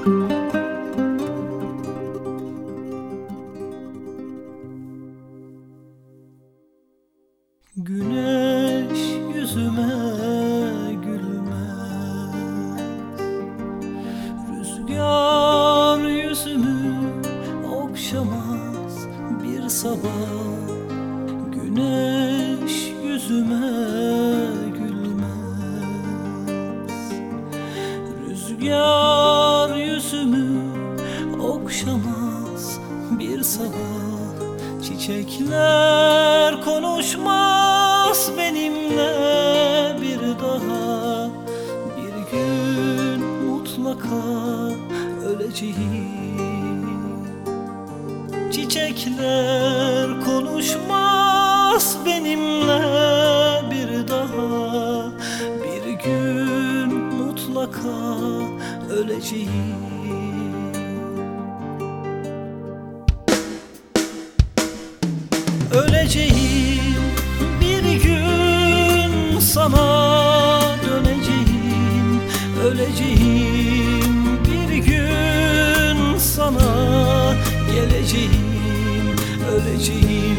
Güneş yüzüme gülmez Rüzgar yüzümü okşamaz bir sabah. Güneş yüzüme gülmez. Rüzgar yüzümü okşamaz bir sabah. Çiçekler konuşmaz benimle bir daha. Bir gün mutlaka öleceğim. Çiçekler konuşmaz benimle bir daha. Bir gün mutlaka öleceğim Öleceğim bir gün sana döneceğim Öleceğim. Bir gün sana geleceğim Öleceğim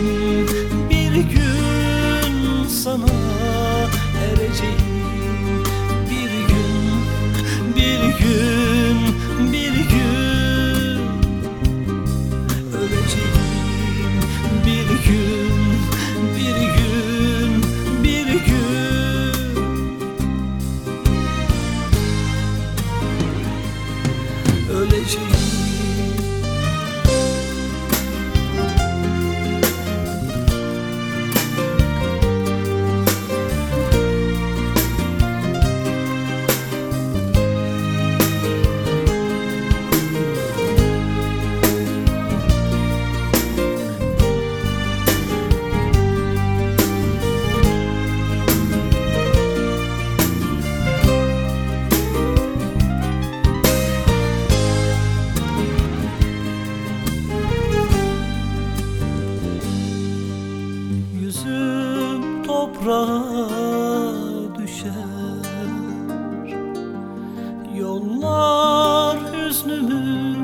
toprağa düşer. Yollar hüznümü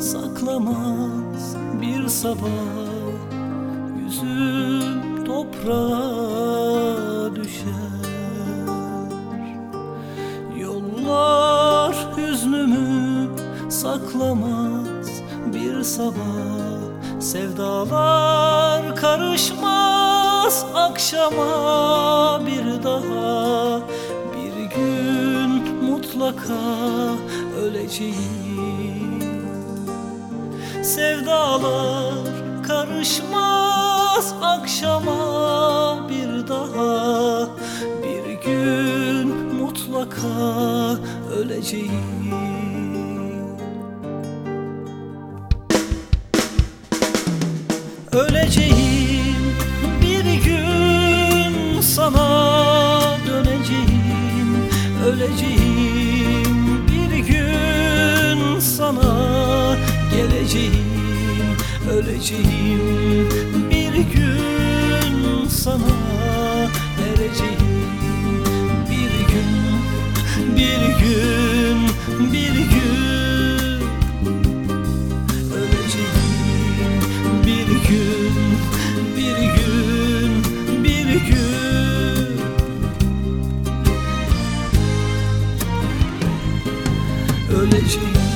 saklamaz bir sabah. Yüzüm toprağa düşer. Yollar hüznümü saklamaz bir sabah. Sevdalar karışmaz akşama bir daha Bir gün mutlaka öleceğim. Sevdalar karışmaz akşama bir daha Bir gün mutlaka öleceğim. Öleceğim sana döneceğim Öleceğim. Bir gün sana geleceğim Öleceğim öleceğim